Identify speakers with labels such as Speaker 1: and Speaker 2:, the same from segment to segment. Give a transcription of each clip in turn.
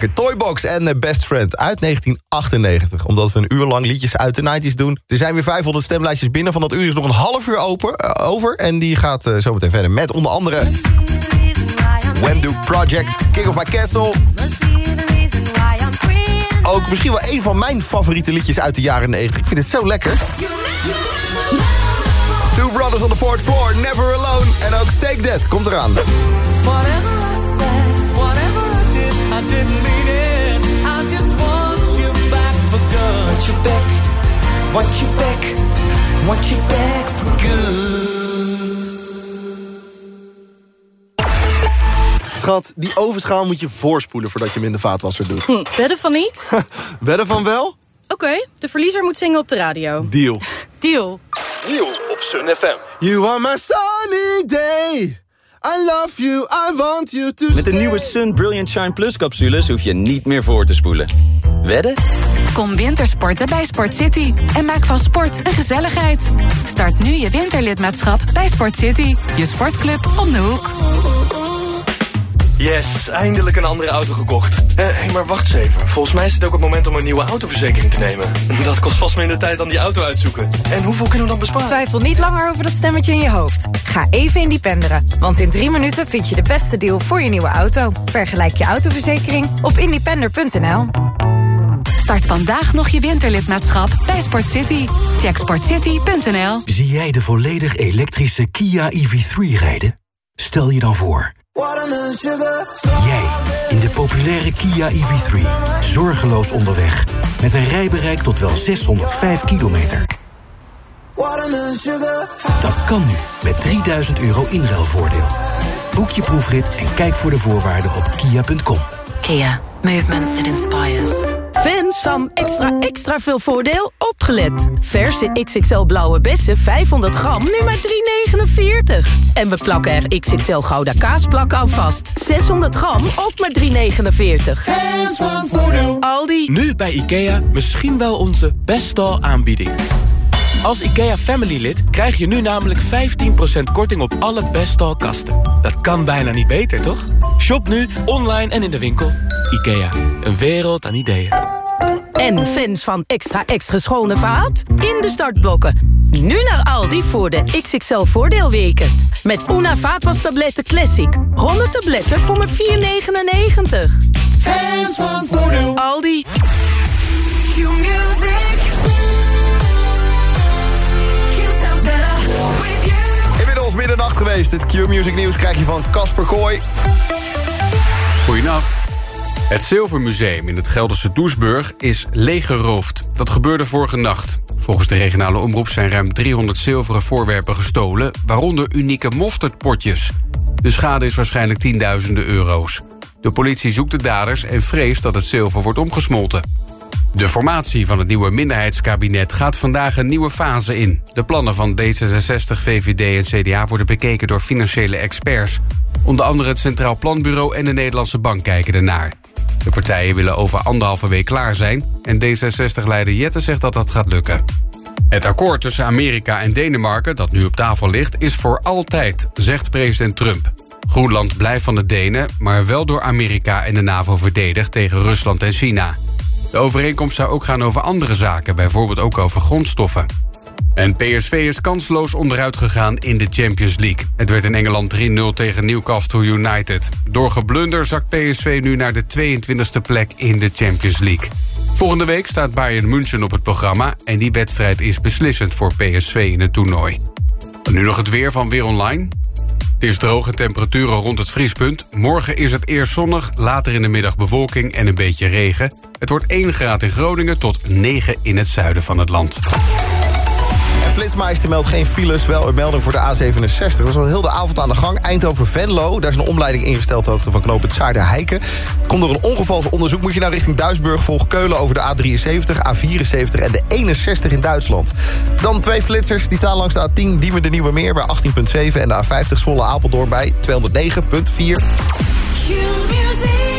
Speaker 1: lekker. Toybox en eh, Best Friend uit 1998. Omdat we een uur lang liedjes uit de 90s doen. Er zijn weer 500 stemlijstjes binnen. Van dat uur is nog een half uur open, eh, over. En die gaat uh, zometeen verder met onder andere... Wemdo Project, King of My Castle. Ook misschien wel een van mijn favoriete liedjes uit de jaren 90. Ik vind het zo lekker. Two Brothers on the Fourth Floor, Never Alone. En ook Take That komt eraan. I did, I didn't mean it. I just want you back for good. Want you back, want you back, want you back for good. Schat, die ovenschaal moet je voorspoelen voordat je hem in de vaatwasser doet.
Speaker 2: Hm, wedden van niet?
Speaker 1: wedden van wel?
Speaker 2: Oké, de verliezer moet zingen op de radio.
Speaker 1: Deal.
Speaker 2: Deal.
Speaker 3: Deal op Sun FM.
Speaker 1: You are my sunny day. I love you, I want you to
Speaker 4: Met de nieuwe Sun Brilliant Shine Plus capsules hoef je niet meer voor te spoelen. Wedden?
Speaker 5: Kom wintersporten bij Sport City en maak van sport een gezelligheid. Start nu je winterlidmaatschap bij Sport City, je sportclub om de hoek.
Speaker 3: Yes, eindelijk een andere auto gekocht. Hé, uh, hey, maar wacht eens even. Volgens mij is het ook het moment om een nieuwe autoverzekering te nemen. Dat kost vast minder tijd dan die auto uitzoeken. En hoeveel kunnen we dan besparen?
Speaker 2: Twijfel niet langer over dat stemmetje in je hoofd. Ga even independeren. Want in drie minuten vind je de beste deal voor je nieuwe auto. Vergelijk je autoverzekering op independer.nl.
Speaker 5: Start vandaag nog je winterlidmaatschap bij Sport City. Check sportcity.nl.
Speaker 6: Zie jij de volledig elektrische Kia EV3 rijden? Stel je dan voor... Jij in de populaire Kia EV3. Zorgeloos onderweg. Met een rijbereik tot wel 605 kilometer. Dat kan nu met 3000 euro inruilvoordeel. Boek je proefrit en kijk voor de voorwaarden op kia.com.
Speaker 5: Kia. Movement that inspires.
Speaker 7: Fans van extra extra veel voordeel opgelet. Verse XXL blauwe bessen 500 gram nu maar 3,49. En we plakken er XXL gouda kaasplak aan vast. 600 gram ook maar 3,49.
Speaker 8: Fans van voordeel.
Speaker 7: Aldi.
Speaker 9: Nu bij IKEA misschien wel onze beste aanbieding. Als IKEA Family lid krijg je nu namelijk 15% korting op alle Bestal kasten. Dat kan bijna niet beter, toch? Shop nu, online en in de winkel. IKEA, een wereld aan ideeën.
Speaker 7: En fans van extra extra schone vaat? In de startblokken. Nu naar Aldi voor de XXL voordeelweken. Met Una vaatwastabletten Classic. 100 tabletten voor maar 4,99.
Speaker 8: Fans van voordeel.
Speaker 7: Aldi.
Speaker 1: geweest. het Q-Music nieuws krijg je van Casper Kooi.
Speaker 10: Goeienacht. Het Zilvermuseum in het Gelderse Doesburg is leeggeroofd. Dat gebeurde vorige nacht. Volgens de regionale omroep zijn ruim 300 zilveren voorwerpen gestolen... waaronder unieke mosterdpotjes. De schade is waarschijnlijk tienduizenden euro's. De politie zoekt de daders en vreest dat het zilver wordt omgesmolten. De formatie van het nieuwe minderheidskabinet gaat vandaag een nieuwe fase in. De plannen van D66, VVD en CDA worden bekeken door financiële experts. Onder andere het Centraal Planbureau en de Nederlandse Bank kijken ernaar. De partijen willen over anderhalve week klaar zijn... en D66-leider Jette zegt dat dat gaat lukken. Het akkoord tussen Amerika en Denemarken, dat nu op tafel ligt... is voor altijd, zegt president Trump. Groenland blijft van de Denen, maar wel door Amerika en de NAVO verdedigd... tegen Rusland en China. De overeenkomst zou ook gaan over andere zaken, bijvoorbeeld ook over grondstoffen. En PSV is kansloos onderuit gegaan in de Champions League. Het werd in Engeland 3-0 tegen Newcastle United. Door geblunder zakt PSV nu naar de 22e plek in de Champions League. Volgende week staat Bayern München op het programma... en die wedstrijd is beslissend voor PSV in het toernooi. Nu nog het weer van Weer Online. Het is droge temperaturen rond het vriespunt. Morgen is het eerst zonnig, later in de middag bewolking en een beetje regen. Het wordt 1 graad in Groningen tot 9 in het zuiden van het land.
Speaker 1: Flitsmeister meldt geen files, wel een melding voor de A67. Dat was al heel de avond aan de gang. Eindhoven-Venlo, daar is een omleiding ingesteld... hoogte van knooppunt Zaarden-Heiken. Komt door een ongevalsonderzoek moet je nou richting Duisburg... volg Keulen over de A73, A74 en de 61 in Duitsland. Dan twee flitsers, die staan langs de A10 Diemen de Nieuwe Meer... bij 18,7 en de A50 Zwolle Apeldoorn bij 209,4.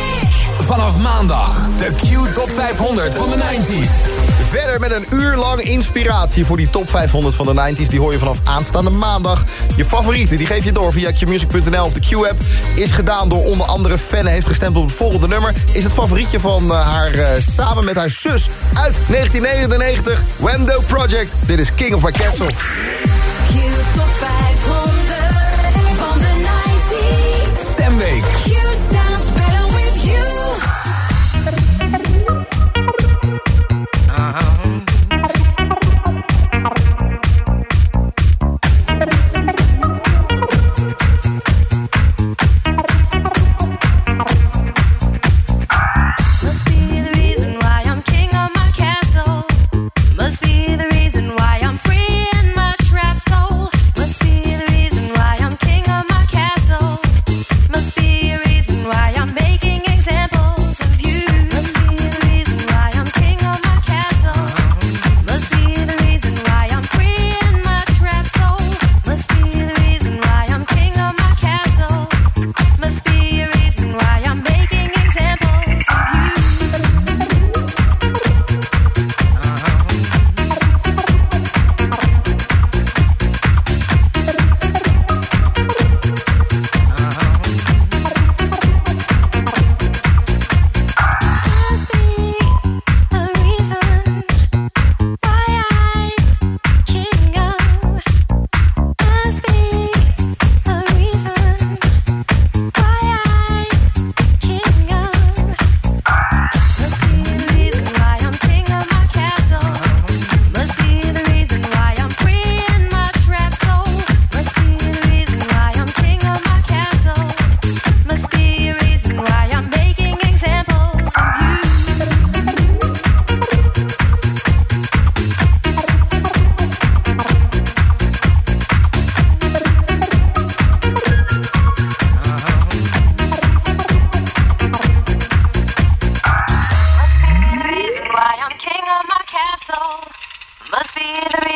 Speaker 11: Vanaf maandag de Q Top 500 van de 90s.
Speaker 1: Verder met een uur lang inspiratie voor die Top 500 van de 90s. Die hoor je vanaf aanstaande maandag. Je favorieten, die geef je door via qmusic.nl of de Q-app. Is gedaan door onder andere Fenne. Heeft gestemd op het volgende nummer. Is het favorietje van eh, haar eh, samen met haar zus uit 1999. Wemdo Project. Dit is King of My Castle.
Speaker 12: Q Top
Speaker 13: 5.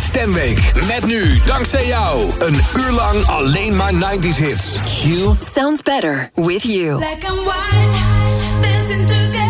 Speaker 11: Stemweek. Met nu, dankzij jou, een uur lang alleen maar 90s hits. You
Speaker 12: sounds better with you.
Speaker 14: Black and white, dancing together.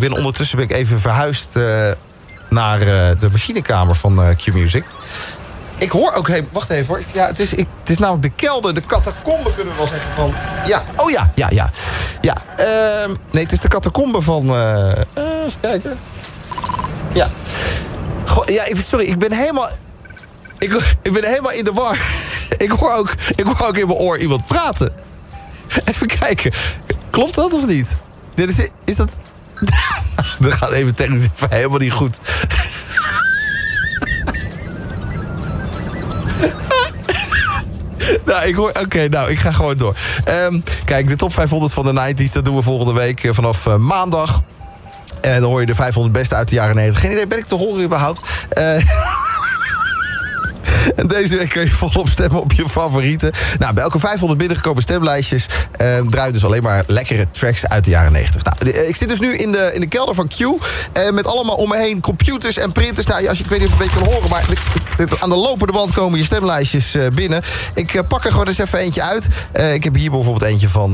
Speaker 1: Ik ben ondertussen ben ik even verhuisd eh, naar eh, de machinekamer van eh, Q-Music. Ik hoor ook... Hey, wacht even hoor. Ja, het is, ik, het is namelijk de kelder, de catacombe kunnen we wel zeggen van... Ja, oh ja, ja, ja. ja ehm, nee, het is de catacombe van... even kijken. Ja. Goh, ja, ik, sorry, ik ben helemaal... Ik, ik ben helemaal in de war. ik, hoor ook, ik hoor ook in mijn oor iemand praten. Even kijken. Klopt dat of niet? Dit is, is dat... Dat gaat even technisch even helemaal niet goed. nou, ik hoor... Oké, nou, ik ga gewoon door. Ehm, kijk, de top 500 van de 90s, dat doen we volgende week eh, vanaf eh, maandag. En dan hoor je de 500 beste uit de jaren 90. Geen idee, ben ik te horen überhaupt? Eh... En deze week kun je volop stemmen op je favorieten. Nou, bij elke 500 binnengekomen stemlijstjes... Eh, draait dus alleen maar lekkere tracks uit de jaren 90. Nou, eh, ik zit dus nu in de, in de kelder van Q... eh, met allemaal om me heen computers en printers. Nou, als je, ik weet niet of je het een beetje kan horen... maar aan de lopende band komen je stemlijstjes eh, binnen. Ik eh, pak er gewoon eens even eentje uit. Eh, ik heb hier bijvoorbeeld eentje van...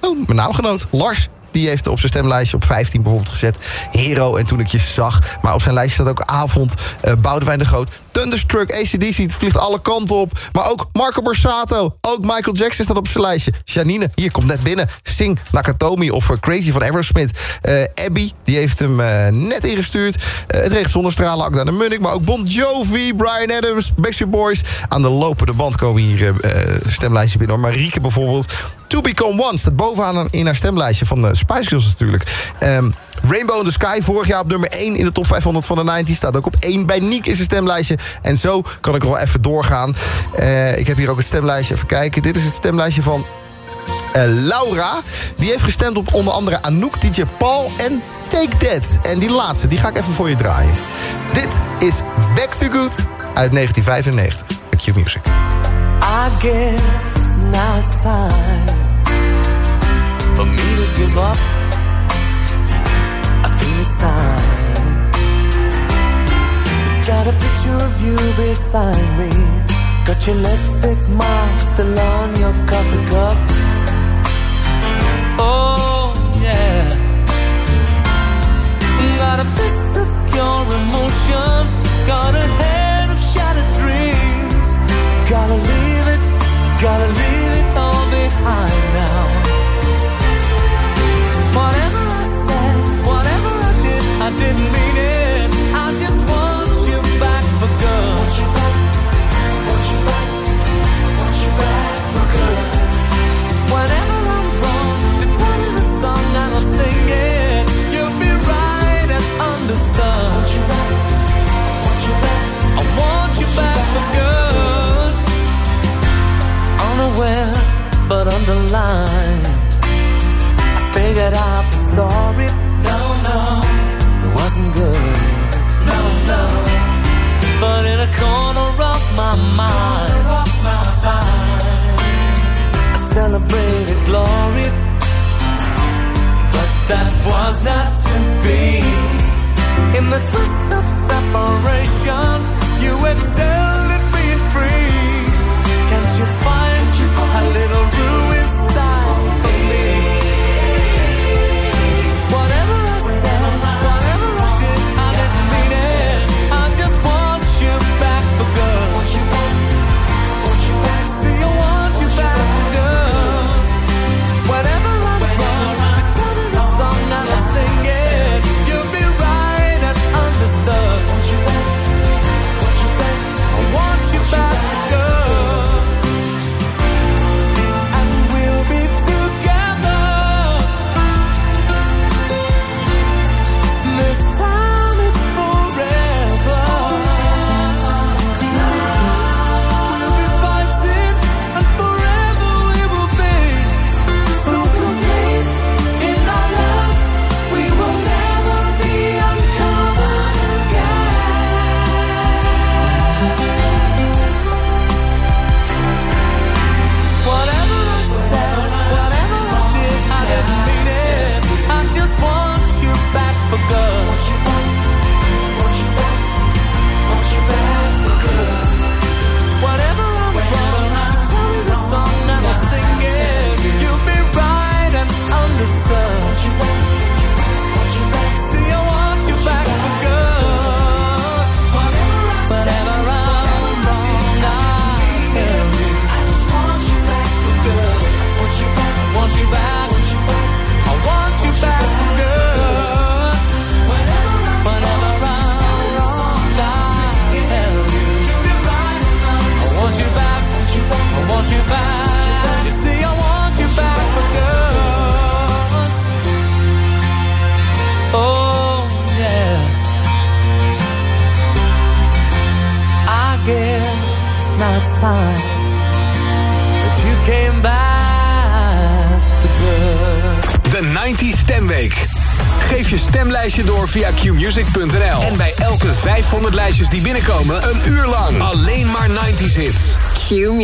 Speaker 1: oh, mijn naamgenoot, Lars... Die heeft op zijn stemlijstje op 15 bijvoorbeeld gezet. Hero en toen ik je zag. Maar op zijn lijstje staat ook Avond, eh Boudewijn de Groot. Thunderstruck, ACDC vliegt alle kanten op. Maar ook Marco Borsato, ook Michael Jackson staat op zijn lijstje. Janine, hier komt net binnen. Sing Nakatomi of eh, Crazy van Aerosmith. Eh, Abby, die heeft hem eh, net ingestuurd. Eh, het regent zonnestralen, Akda de Munnik. Maar ook Bon Jovi, Brian Adams, Backstreet Boys. Aan de lopende band komen hier stemlijstjes binnen. hoor. Marieke bijvoorbeeld. To Become One staat bovenaan in haar stemlijstje van de Spice Girls natuurlijk. Ehm, Rainbow in the Sky, vorig jaar op nummer 1 in de top 500 van de 90s. Staat ook op 1 bij Niek is een stemlijstje. En zo kan ik wel even doorgaan. Eh, ik heb hier ook het stemlijstje, even kijken. Dit is het stemlijstje van eh, Laura. Die heeft gestemd op onder andere Anouk, DJ Paul en Take That. En die laatste, die ga ik even voor je draaien. Dit is Back to Good uit 1995. Q Music.
Speaker 15: I guess now for me to give up. I think it's. Got a picture of you beside me. Got your lipstick mark still on your coffee cup. Oh, yeah. Got a fist of pure emotion. Got a head of shattered dreams. Gotta leave it, gotta leave it all behind now. Whatever I said, whatever I did, I didn't mean it. You back for good. Unaware, but underlined. I figured out the story. No, no, it wasn't good. No, no, but in a corner of my mind, I celebrated glory. But that was not to be. In the twist of separation, you excelled at being free. Can't you find a little room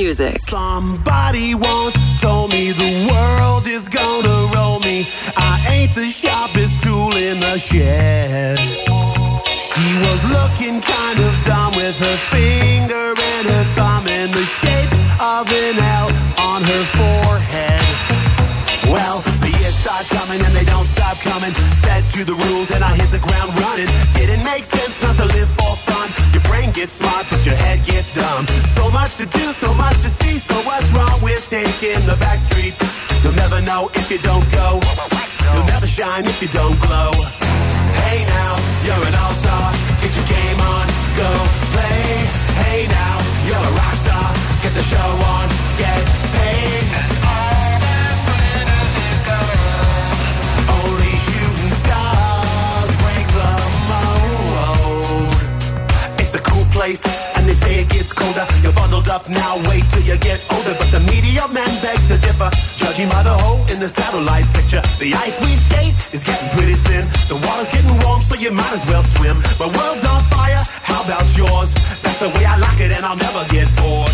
Speaker 12: Music.
Speaker 8: don't glow The satellite picture. The ice we skate is getting pretty thin. The water's getting warm, so you might as well swim. My world's on fire, how about yours? That's the way I like it, and I'll never get bored.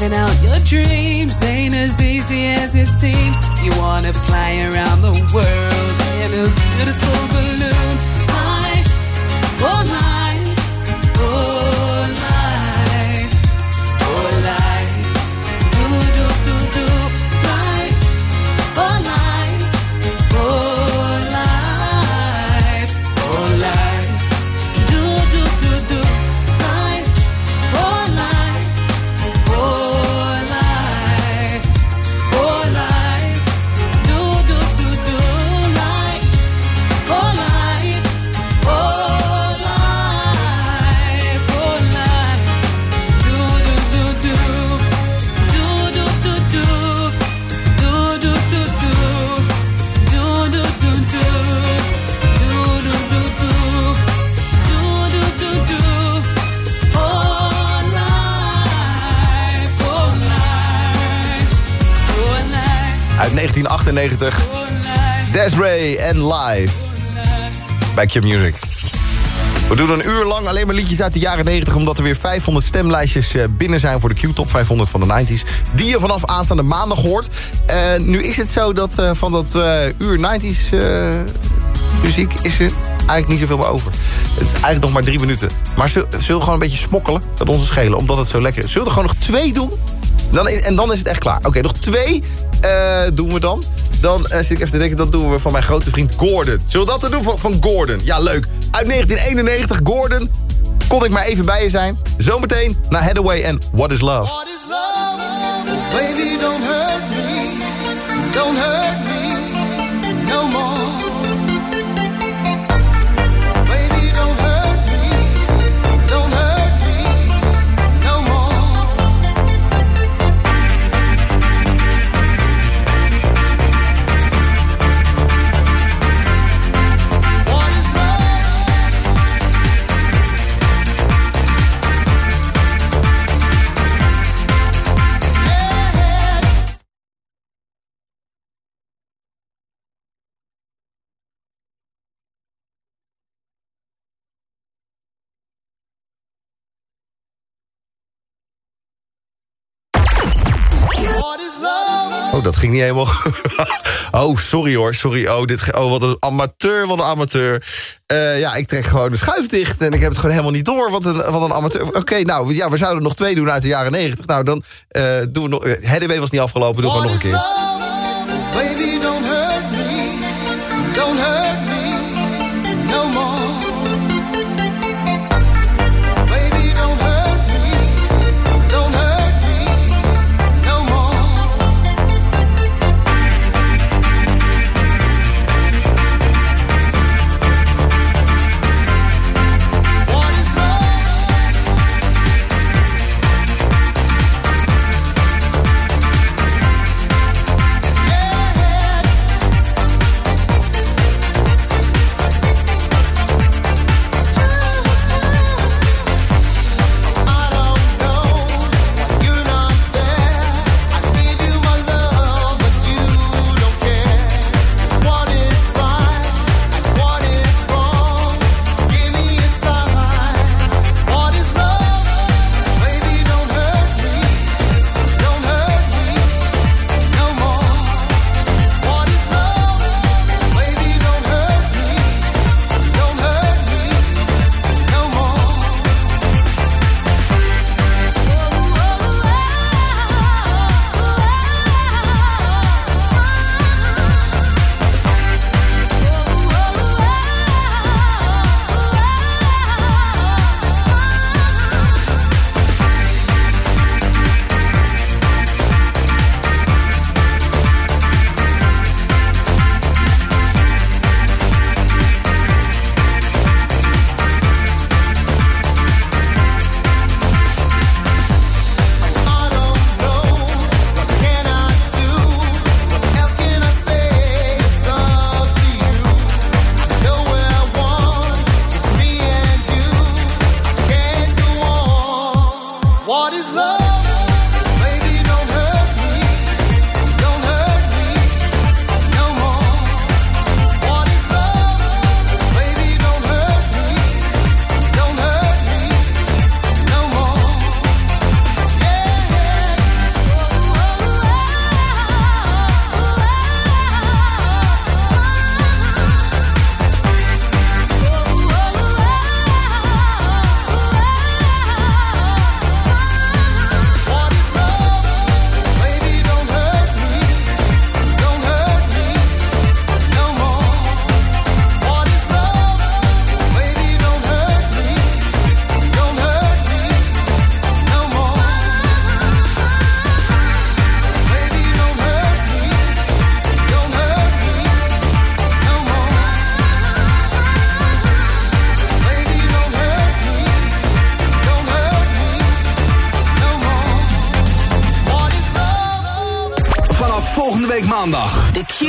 Speaker 15: Living out your dreams ain't as easy as it seems. You wanna fly around the world
Speaker 1: Bij Q Music. We doen een uur lang alleen maar liedjes uit de jaren 90... omdat er weer 500 stemlijstjes eh, binnen zijn voor de Q-top 500 van de 90s. Die je vanaf aanstaande maandag hoort. Eh, nu is het zo dat eh, van dat uur 90s eh, muziek is er eigenlijk niet zoveel meer over. Het eigenlijk nog maar drie minuten. Maar zul- zullen we gewoon een beetje smokkelen? Dat onze schelen, omdat het zo lekker is. Zullen we er gewoon nog twee doen? Dan, is- en dan is het echt klaar. Oké, nog twee eh, doen we dan. Dan eh, zit ik even te denken, dat doen we van mijn grote vriend Gordon. Zullen we dat dan doen van, van Gordon? Ja, leuk. Uit 1991, Gordon. Kon ik maar even bij je zijn. Zometeen naar Hathaway en What is Love.
Speaker 16: Baby,
Speaker 1: Oh, dat ging niet helemaal. oh, sorry hoor, sorry. Oh, dit, oh wat een amateur, wat een amateur. Eh, ja, ik trek gewoon de schuif dicht en ik heb het gewoon helemaal niet door. Wat een, wat een amateur. Oké, nou, ja, we zouden nog twee doen uit de jaren negentig. Nou, dan eh, doen we nog... Uh, Hathaway was niet afgelopen, doen we nog een keer.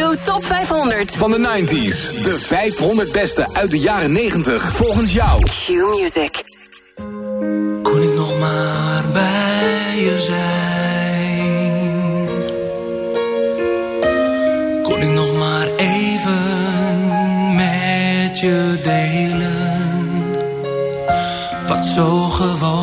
Speaker 12: Top 500.
Speaker 11: Van de 90s. De 500 beste uit de jaren 90. Volgens jou.
Speaker 12: Q-Music.
Speaker 17: Kon ik nog maar bij je zijn? Kon ik nog maar even met je delen? Wat zo gewoon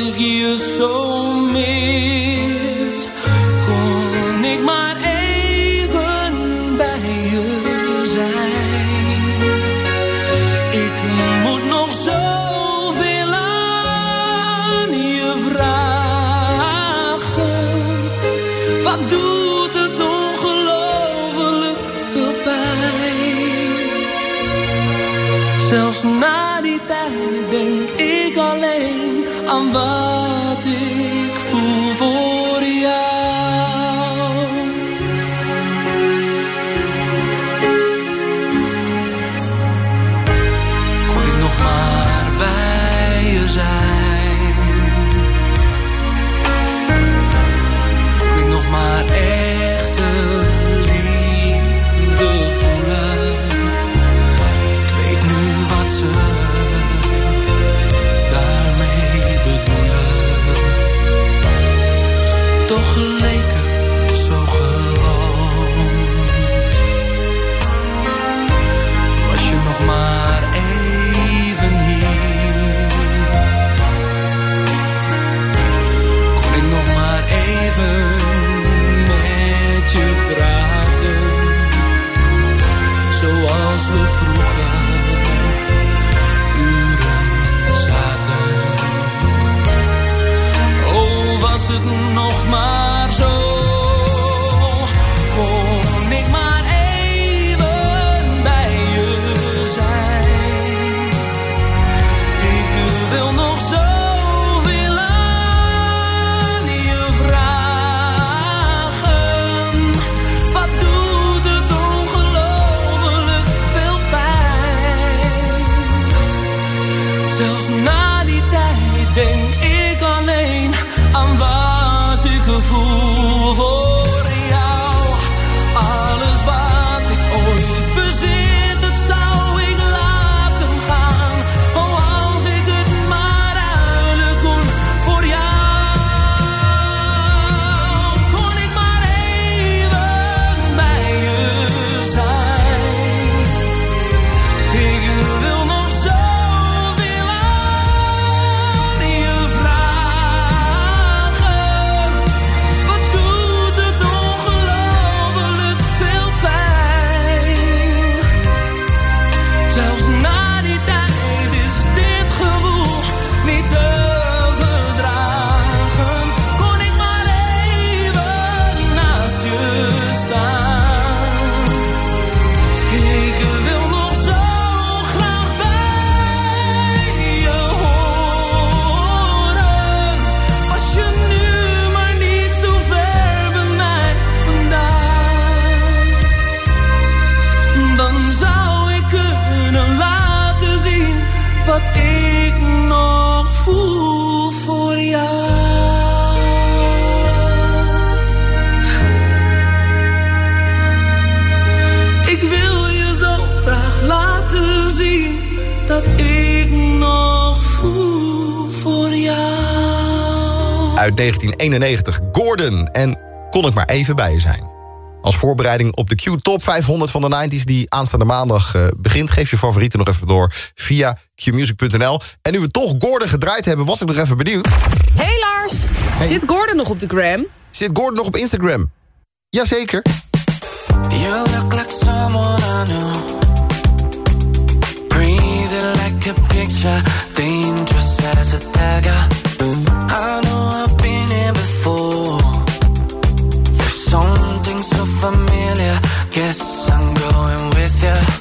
Speaker 17: You guias
Speaker 15: me. 1991 Gordon en kon ik maar even bij je zijn. Als voorbereiding op de Q Top 500 van de 90s die aanstaande maandag eh, begint... geef je favorieten nog even door via qmusic.nl. En nu we toch Gordon gedraaid hebben, was ik nog even benieuwd.
Speaker 18: Hey Lars, zit Gordon nog op de gram?
Speaker 15: Zit Gordon nog op Instagram? Jazeker.
Speaker 17: You look like someone I know. Breathing like a picture, dangerous as a dagger.
Speaker 19: familiar. Guess I'm going
Speaker 13: with you.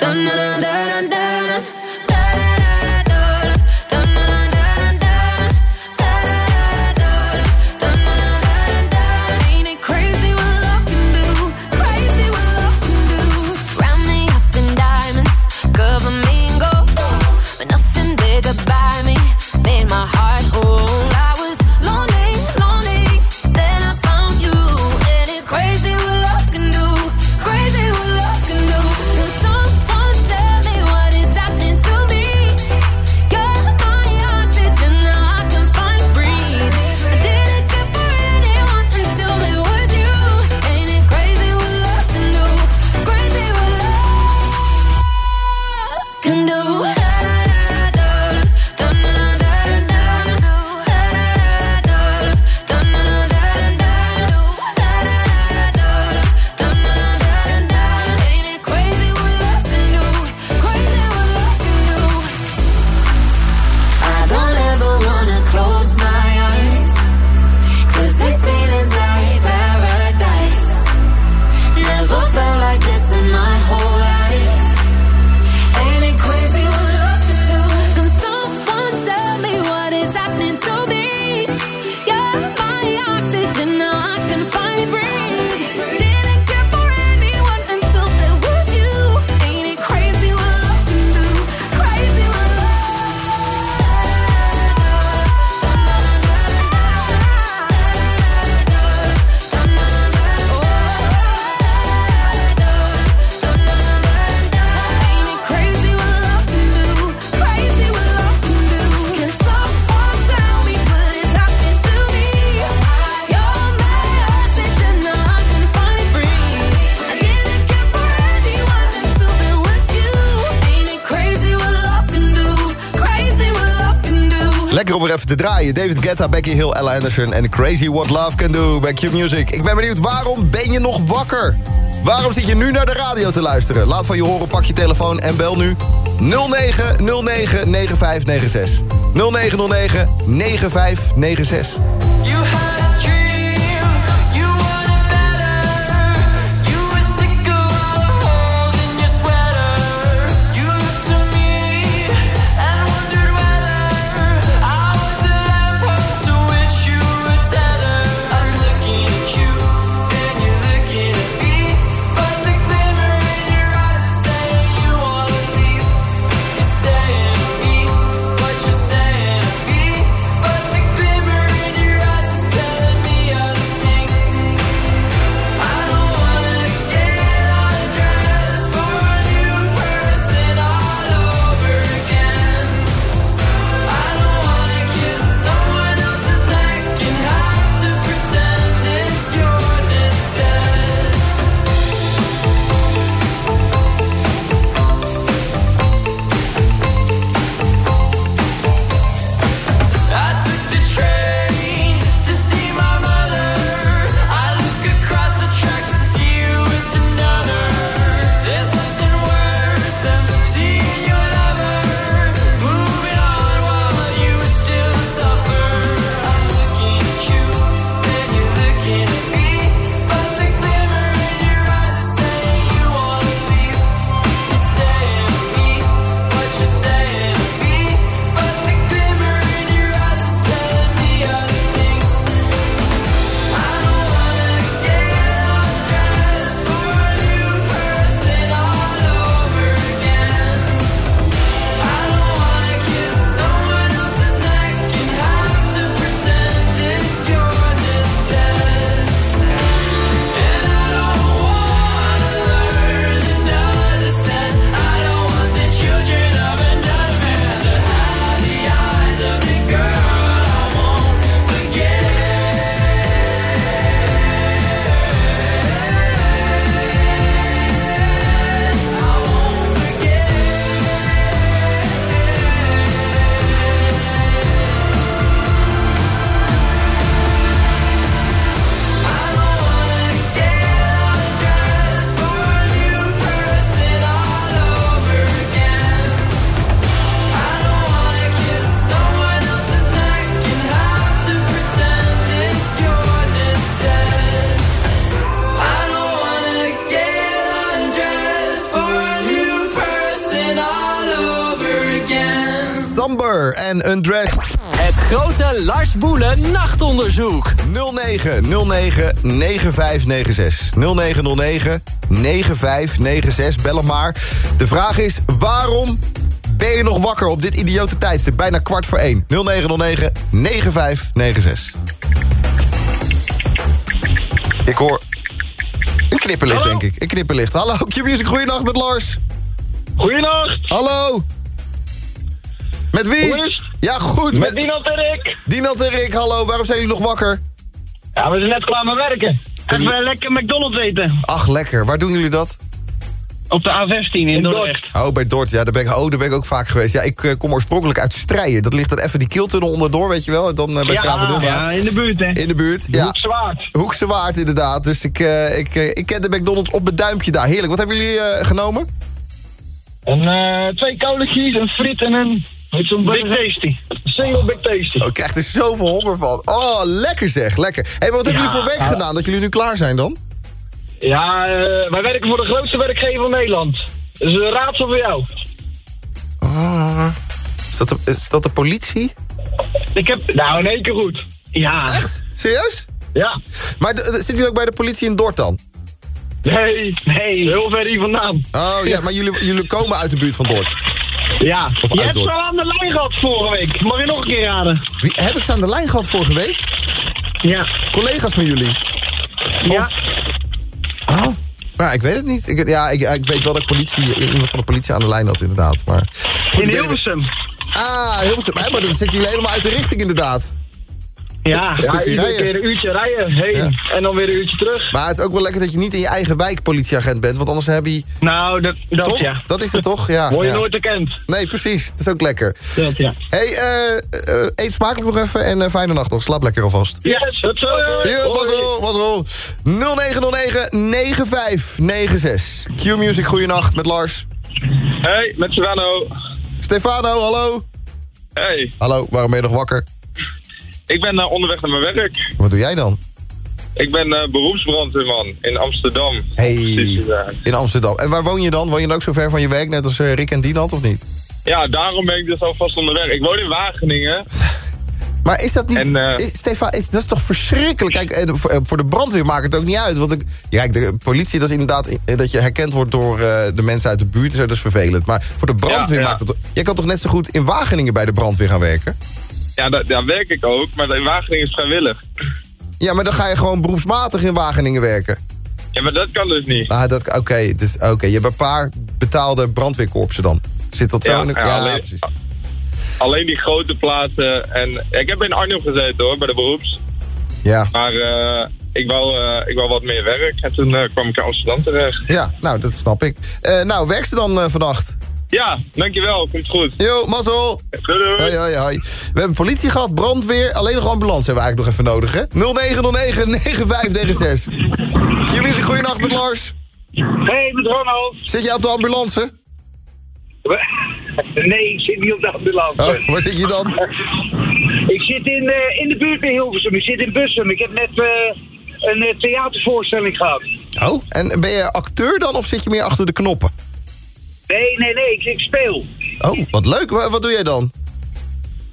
Speaker 13: Da da da da da da.
Speaker 1: te draaien. David Guetta, Becky Hill, Ella Anderson en Crazy What Love Can Do bij Cube Music. Ik ben benieuwd, waarom ben je nog wakker? Waarom zit je nu naar de radio te luisteren? Laat van je horen, pak je telefoon en bel nu
Speaker 15: 09099596, 9596. 0909 9596. En Undressed.
Speaker 20: Het grote Lars Boelen nachtonderzoek.
Speaker 15: 0909 9596. 0909 9596. Bel hem maar. De vraag is, waarom ben je nog wakker op dit idiote tijdstip? Bijna kwart voor één. 0909 9596. Ik hoor een knipperlicht, denk ik. Een knipperlicht. Hallo, Q-Music, goeienacht met Lars.
Speaker 21: Goeienacht.
Speaker 15: Hallo. Met wie? Ja, goed.
Speaker 21: Met Dinant en Rick.
Speaker 15: Dinant en Rick, hallo. Waarom zijn jullie nog wakker?
Speaker 21: Ja, we zijn net klaar met werken. Even lekker McDonald's eten.
Speaker 15: Ach, lekker. Waar doen jullie dat?
Speaker 21: Op de A15 in, Dordrecht.
Speaker 15: Oh, bij Dort. Ja, daar ben ik, oh, daar ben ik ook vaak geweest. Ja, ik eh, kom oorspronkelijk uit Strijen. Dat ligt dan even die Kieltunnel onderdoor, weet je wel. En dan eh, bij
Speaker 21: Ja, ja, in de buurt, hè.
Speaker 15: In de buurt, ja.
Speaker 21: Hoekse Waard.
Speaker 15: Hoekse Waard, inderdaad. Dus ik, eh, ik, ik ken de McDonald's op mijn duimpje daar. Heerlijk. Wat hebben jullie eh, genomen?
Speaker 21: En eh, twee koletjes, een friet en een... Met zo'n Big Tasty. Single Big Tasty.
Speaker 15: Oh, ik krijg er zoveel honger van. Oh, lekker zeg, lekker. Hé, hey, maar wat hebben jullie voor werk
Speaker 21: ja.
Speaker 15: gedaan dat jullie nu klaar zijn dan?
Speaker 21: Ja, eh, wij werken voor de grootste werkgever van Nederland. Dus een raadsel voor jou.
Speaker 15: Ah, is, dat de, is dat de politie?
Speaker 21: Ik heb... Nou, in één keer goed. Ja.
Speaker 15: Echt? Serieus?
Speaker 21: Ja.
Speaker 15: Maar zitten jullie ook bij de politie in Dort dan?
Speaker 21: Nee, nee, heel ver hier vandaan.
Speaker 15: Oh ja, maar jullie, jullie komen uit de buurt van Dort.
Speaker 21: Ja.
Speaker 15: Of
Speaker 21: je hebt zo aan de lijn gehad vorige week. Mag je nog een keer raden?
Speaker 15: Wie, heb ik ze aan de lijn gehad vorige week?
Speaker 21: Ja.
Speaker 15: Collega's van jullie?
Speaker 21: Ja.
Speaker 15: Oh. Nou, ik weet het niet. Ik, ja, ik, ik weet wel dat ik politie, iemand van de politie aan de lijn had, inderdaad. Maar, Goed,
Speaker 21: In Hilversum.
Speaker 15: Ah, Hilversum. Maar dan zitten jullie helemaal uit de richting, inderdaad.
Speaker 21: Ja,
Speaker 15: Een
Speaker 21: ja
Speaker 15: stukje
Speaker 21: iedere
Speaker 15: rijden.
Speaker 21: keer een uurtje rijden heen en dan weer een uurtje terug.
Speaker 15: Maar het is ook wel lekker dat je niet in je eigen wijk politieagent bent. Want anders heb je...
Speaker 21: Nou, dat, dat
Speaker 15: toch?
Speaker 21: ja.
Speaker 15: Dat is het toch? Ja.
Speaker 21: Word je
Speaker 15: ja.
Speaker 21: nooit erkend.
Speaker 15: Nee, precies. Het is ook lekker.
Speaker 21: Dat, ja.
Speaker 15: hey, eh, eh, eet smakelijk nog even en eh, fijne nacht nog. Slaap lekker alvast.
Speaker 21: Yes, dat zo.
Speaker 15: Ja, was al, was al. 0909 9596. Q-Music, goeienacht met Lars.
Speaker 22: Hey, met Stefano.
Speaker 1: Stefano, hallo.
Speaker 22: Hey.
Speaker 1: Hallo, waarom ben je nog wakker?
Speaker 22: Ik ben eh, onderweg naar mijn werk.
Speaker 1: Wat doe jij dan?
Speaker 22: Ik ben eh, beroepsbrandweerman in Amsterdam.
Speaker 1: Hey, in Amsterdam. En waar woon je dan? Woon je dan ook zo ver van je werk, net als eh, Rick en Dinant, of niet?
Speaker 22: Ja, daarom ben ik dus alvast onderweg. Ik woon in Wageningen.
Speaker 1: Maar is dat niet...
Speaker 22: En,
Speaker 1: is- Stefan, is- dat is toch verschrikkelijk? Kijk, voor, de brandweer maakt het ook niet uit. Want ik, ja, kijk, de politie, dat is inderdaad dat je herkend wordt door de mensen uit de buurt. Dus dat is vervelend. Maar voor de brandweer
Speaker 22: Ja, ja.
Speaker 1: maakt het... Jij kan toch net zo goed in Wageningen bij de brandweer gaan werken?
Speaker 22: Ja, daar, daar werk ik ook, maar in Wageningen is vrijwillig.
Speaker 1: Ja, maar dan ga je gewoon beroepsmatig in Wageningen werken.
Speaker 22: Ja, maar dat kan dus niet.
Speaker 1: Ah, dat, oké, dus, oké. je hebt een paar betaalde brandweerkorpsen dan. Zit dat zo
Speaker 22: Ja,
Speaker 1: in de...
Speaker 22: ja,
Speaker 1: Ja,
Speaker 22: alleen-
Speaker 1: precies.
Speaker 22: Alleen die grote plaatsen. En ja, ik heb in Arnhem gezeten hoor, bij de beroeps.
Speaker 1: Ja.
Speaker 22: Maar eh, ik, wou, eh, ik wou wat meer werk. En toen eh, kwam ik in Amsterdam terecht.
Speaker 1: Ja, nou, dat snap ik. Nou, werk ze dan vannacht?
Speaker 22: Ja, dankjewel. Komt goed.
Speaker 1: Yo, mazzel.
Speaker 22: Doei, doei.
Speaker 1: Hoi, hoi, hoi. We hebben politie gehad, brandweer, alleen nog ambulance hebben we eigenlijk nog even nodig, hè? 0909 9596. Q-Music, goeienacht met Lars.
Speaker 21: Hey, met Ronald.
Speaker 1: Zit jij op de ambulance?
Speaker 21: Nee, ik zit niet op de ambulance.
Speaker 1: Oh, waar zit je dan?
Speaker 21: Ik zit in, eh, in de buurt bij Hilversum. Ik zit in Bussum. Ik heb net eh, een eh, theatervoorstelling gehad.
Speaker 1: Oh, en ben je acteur dan of zit je meer achter de knoppen?
Speaker 21: Nee, nee, nee. Ik, ik speel.
Speaker 1: Oh, wat leuk. Wa- Wat doe jij dan?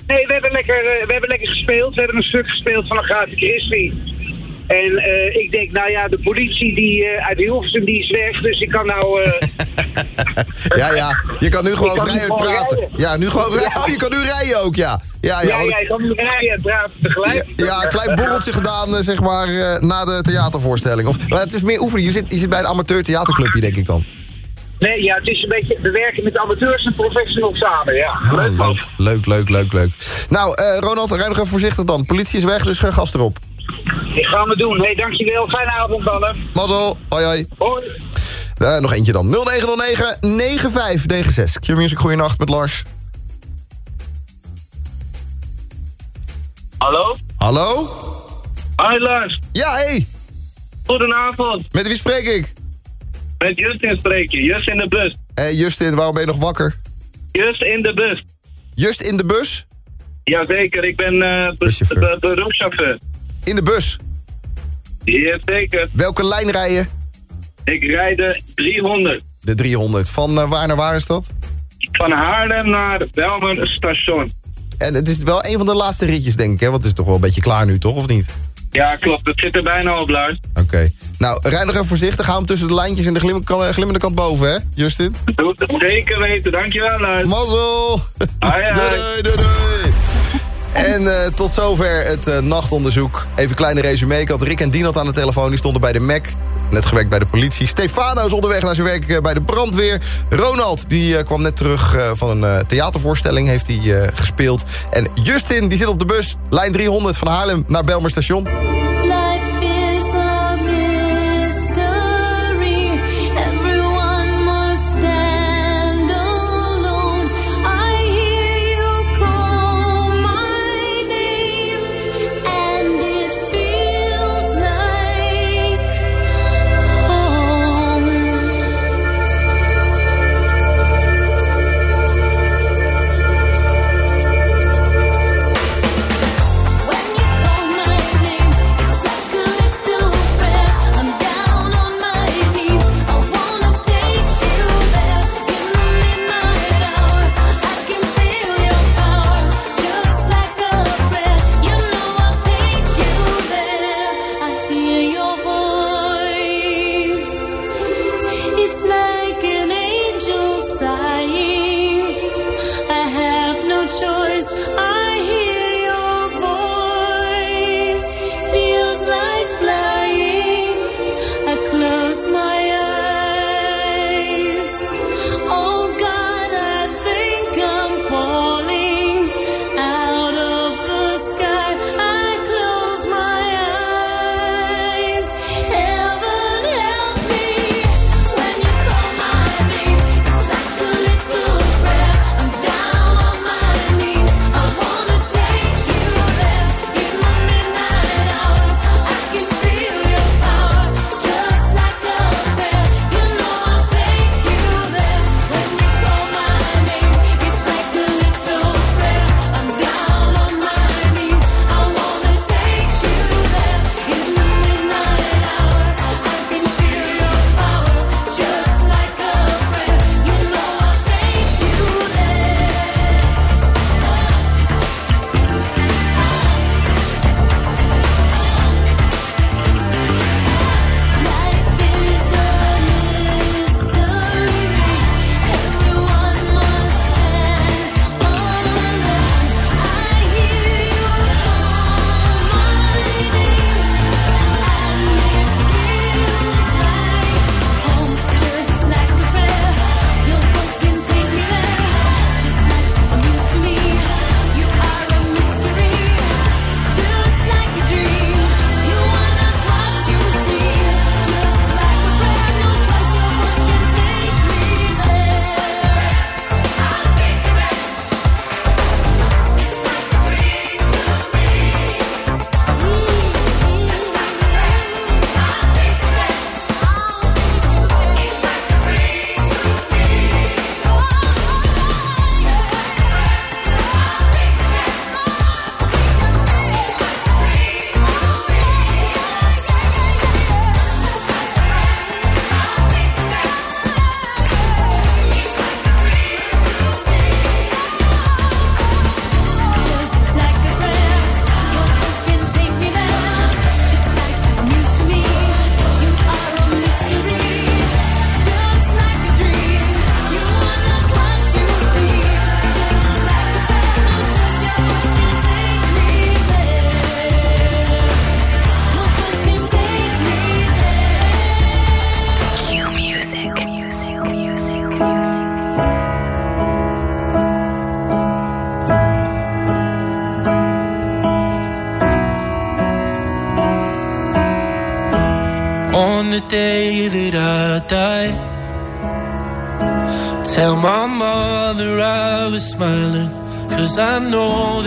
Speaker 21: Nee, we hebben, lekker, eh, we hebben lekker gespeeld. We hebben een stuk gespeeld van Agatha Christie. En eh, ik denk, nou ja, de politie die, eh, uit Hilversum die is weg. Dus ik kan nou... eh,
Speaker 1: Ja, ja, je kan nu gewoon
Speaker 21: kan
Speaker 1: vrij
Speaker 21: gewoon
Speaker 1: praten.
Speaker 21: rijden.
Speaker 1: Ja, nu gewoon rijden. Oh, je kan nu rijden ook, ja. Ja, ja,
Speaker 21: ja, ik kan nu rijden en praten tegelijk.
Speaker 1: ja, een klein borreltje gedaan, zeg maar, na de theatervoorstelling. Of, maar het is meer oefening. Je zit, je zit bij een amateur theaterclubje, denk ik dan.
Speaker 21: Nee, ja, het is een beetje... We werken met amateurs en professionals samen, ja.
Speaker 1: Ah, leuk, leuk, leuk, leuk, leuk. Nou, eh, Ronald, rij nog even voorzichtig dan. Politie is weg, dus uh, gas erop.
Speaker 21: Ik ga me doen. Hey, dankjewel. Fijne avond, ballen.
Speaker 1: Mazzel, hoi hoi.
Speaker 21: Hoi.
Speaker 1: Eh, nog eentje dan. 0909 9596. Q-Music, goeienacht met Lars.
Speaker 22: Hallo?
Speaker 1: Hallo?
Speaker 22: Hi Lars.
Speaker 1: Ja, hey.
Speaker 22: Goedenavond.
Speaker 1: Met wie spreek ik?
Speaker 22: Met Justin spreek je. Just in de bus.
Speaker 1: Hé, Justin, waarom ben je nog wakker?
Speaker 22: Just in de bus.
Speaker 1: Just in de bus?
Speaker 22: Jazeker, ik ben be- be- beroepschauffeur.
Speaker 1: In de bus?
Speaker 22: Ja, zeker.
Speaker 1: Welke lijn rij je?
Speaker 22: Ik rijd de 300.
Speaker 1: De 300. Van eh, waar naar waar is dat?
Speaker 22: Van Haarlem naar Belmer station.
Speaker 1: En het is wel een van de laatste ritjes, denk ik, hè? Want het is toch wel een beetje klaar nu, toch? Of niet?
Speaker 22: Ja, klopt. Het zit er bijna op, Lars.
Speaker 1: Oké. Nou, rij nog even voorzichtig. Hou hem tussen de lijntjes en de glimmende kant boven, hè, Justin?
Speaker 22: Doe het zeker weten. Dankjewel, Lars.
Speaker 1: Mazzel! Doei, doei, doei. En eh, tot zover het eh, nachtonderzoek. Even een kleine resume. Ik had Rick en Dinat aan de telefoon. Die stonden bij de MEC. Net gewerkt bij de politie. Stefano is onderweg naar zijn werk eh, bij de brandweer. Ronald die, kwam net terug van een theatervoorstelling. Heeft hij gespeeld. En Justin die zit op de bus. Lijn 300 van Haarlem naar Belmer Station.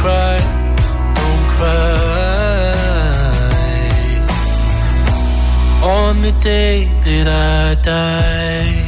Speaker 15: Cry, don't cry. On the day that I die.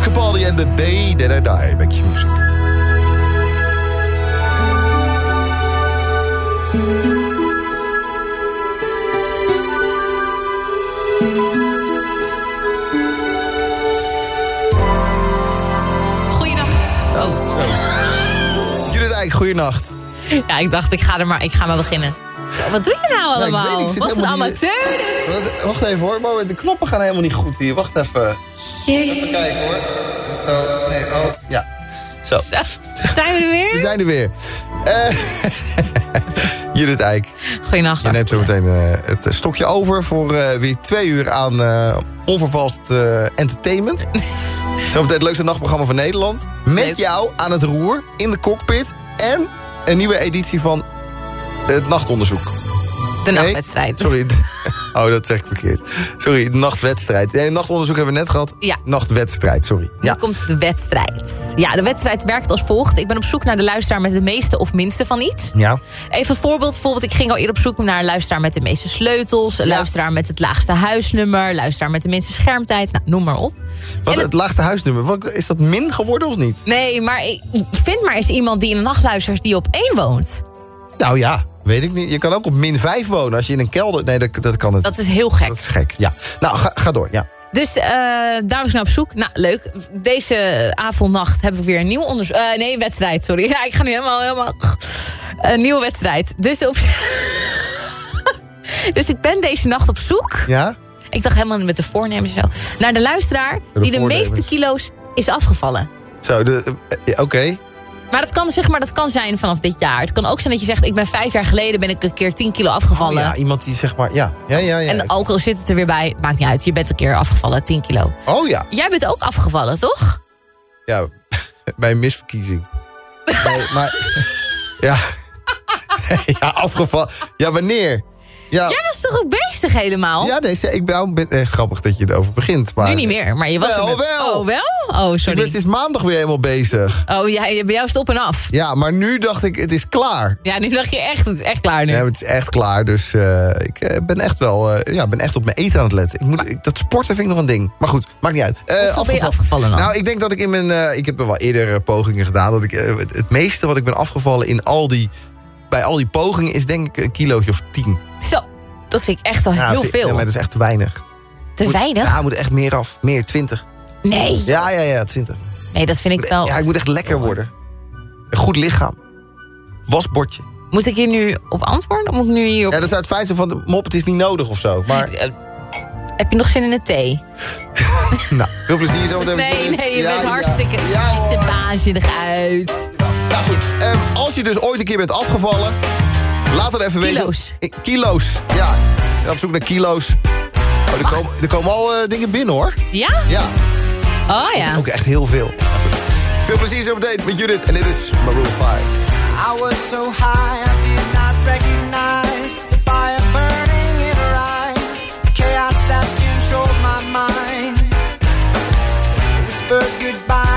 Speaker 1: Louis Capaldi en The Day That I Die. Back to music.
Speaker 23: Goeienacht.
Speaker 1: Oh, zo. Judith Eijk, goeienacht.
Speaker 23: Ja, ik dacht, ik ga er maar, ik ga maar beginnen. Wat doe je nou
Speaker 1: Nou, ik weet
Speaker 23: allemaal?
Speaker 1: ik
Speaker 23: Wat een amateur.
Speaker 1: Wacht even hoor, maar de knoppen gaan helemaal niet goed hier. Wacht even. Even kijken hoor. Zo, nee, oh, ja. Zo.
Speaker 23: Zijn we er weer?
Speaker 1: We zijn er weer. Eh Judith Eijk.
Speaker 23: Goeienacht.
Speaker 1: Je neemt zo meteen eh, het stokje over voor eh, weer twee uur aan onvervalst entertainment. Zometeen het leukste nachtprogramma van Nederland. Met jou aan het roer, in de cockpit. En een nieuwe editie van het nachtonderzoek.
Speaker 23: De
Speaker 1: Nee,
Speaker 23: nachtwedstrijd.
Speaker 1: sorry. Oh, dat zeg ik verkeerd. Sorry, de nachtwedstrijd. Nee, nachtonderzoek hebben we net gehad.
Speaker 23: Ja.
Speaker 1: Nachtwedstrijd, sorry.
Speaker 23: Nu komt de wedstrijd. Ja, de wedstrijd werkt als volgt. Ik ben op zoek naar de luisteraar met de meeste of minste van iets.
Speaker 1: Ja.
Speaker 23: Even een voorbeeld. Bijvoorbeeld, ik ging al eerder op zoek naar een luisteraar met de meeste sleutels. Een luisteraar met het laagste huisnummer. Luisteraar met de minste schermtijd. Nou, noem maar op.
Speaker 1: Wat, het laagste huisnummer, wat, is dat min geworden of niet?
Speaker 23: Nee, maar ik vind maar eens iemand die in nacht luistert die op één woont.
Speaker 1: Nou ja, weet ik niet. Je kan ook op min 5 wonen als je in een kelder... Nee, dat, dat kan het.
Speaker 23: Dat is heel gek.
Speaker 1: Dat is gek, ja. Nou, ga, ga door, ja.
Speaker 23: Dus uh, dames en op zoek. Nou, leuk. Deze avondnacht hebben we weer een nieuw onderzoek. Uh, nee, wedstrijd, sorry. Ja, ik ga nu helemaal... helemaal een nieuwe wedstrijd. Dus, op... dus ik ben deze nacht op zoek.
Speaker 1: Ja?
Speaker 23: Ik dacht helemaal met de voornemens en zo. Naar de luisteraar
Speaker 1: De
Speaker 23: die de
Speaker 1: voornemens.
Speaker 23: meeste kilo's is afgevallen.
Speaker 1: Zo, de- eh, oké.
Speaker 23: Maar dat kan, zeg maar dat kan zijn vanaf dit jaar. Het kan ook zijn dat je zegt... ik ben vijf jaar geleden ben ik een keer 10 kilo afgevallen.
Speaker 1: Oh ja, iemand die zeg maar... Ja, ja, ja. ja.
Speaker 23: en ook al zit het er weer bij, maakt niet uit. Je bent een keer afgevallen, 10 kilo.
Speaker 1: Oh ja.
Speaker 23: Jij bent ook afgevallen, toch?
Speaker 1: Ja, bij een misverkiezing. Nee, maar... Ja. ja, afgevallen. Ja, wanneer? Ja.
Speaker 23: Jij was toch ook bezig helemaal?
Speaker 1: Ja, nee, ik ben, ben echt grappig dat je erover begint. Maar...
Speaker 23: Nu niet meer, maar je was
Speaker 1: wel,
Speaker 23: er met-
Speaker 1: wel.
Speaker 23: Oh, wel? Oh,
Speaker 1: Ik
Speaker 23: sorry.
Speaker 1: ben sinds maandag weer helemaal bezig.
Speaker 23: Oh, ja, bij jou is het op en af.
Speaker 1: Ja, maar nu dacht ik, het is klaar.
Speaker 23: Ja, nu dacht je echt, het is echt klaar nu.
Speaker 1: Ja, het is echt klaar, dus eh, ik eh, ben echt wel eh, ja, ben echt op mijn eten aan het letten. Ik moet, ik- dat sporten vind ik nog een ding. Maar goed, maakt niet uit. Eh,
Speaker 23: ben je afgevallen dan?
Speaker 1: Nou, ik denk dat ik in mijn... eh, ik heb wel eerder eh, pogingen gedaan. Dat ik, eh, het- het meeste wat ik ben afgevallen in al die, bij al die pogingen... is denk ik een kilootje of tien.
Speaker 23: Dat vind ik echt al
Speaker 1: Ja,
Speaker 23: heel veel.
Speaker 1: Ja, maar dat is echt te weinig.
Speaker 23: Te
Speaker 1: Moet-
Speaker 23: weinig?
Speaker 1: Ja, moet echt meer af. Meer, twintig.
Speaker 23: Nee.
Speaker 1: Ja, ja, ja, twintig.
Speaker 23: Nee, dat vind ik wel...
Speaker 1: Ja, ik moet echt lekker worden. Een goed lichaam. Wasbordje.
Speaker 23: Moet ik hier nu op antwoorden? Of moet ik nu hier op...
Speaker 1: Ja, dat is uit het feit van, de mop, het is niet nodig of zo. Maar,
Speaker 23: Heb je nog zin in een thee?
Speaker 1: nou, veel plezier zo meteen.
Speaker 23: Nee, nee, je
Speaker 1: Ja,
Speaker 23: bent
Speaker 1: ja.
Speaker 23: hartstikke...
Speaker 1: Ja,
Speaker 23: is de waanzinnig uit.
Speaker 1: Nou goed, ehm, als je dus ooit een keer bent afgevallen... laat het even
Speaker 23: Kilo's.
Speaker 1: weten. Kilo's, ja. Op zoek naar kilo's. Oh, er, komen, er komen al eh, dingen binnen, hoor.
Speaker 23: Ja?
Speaker 1: Ja.
Speaker 23: Oh ja.
Speaker 1: Ook echt heel veel. Veel plezier zo meteen met Judith. En dit is Maroon 5.
Speaker 15: I was so high I did not recognize the fire burning in her eyes, the chaos that controlled my mind. Whispered goodbye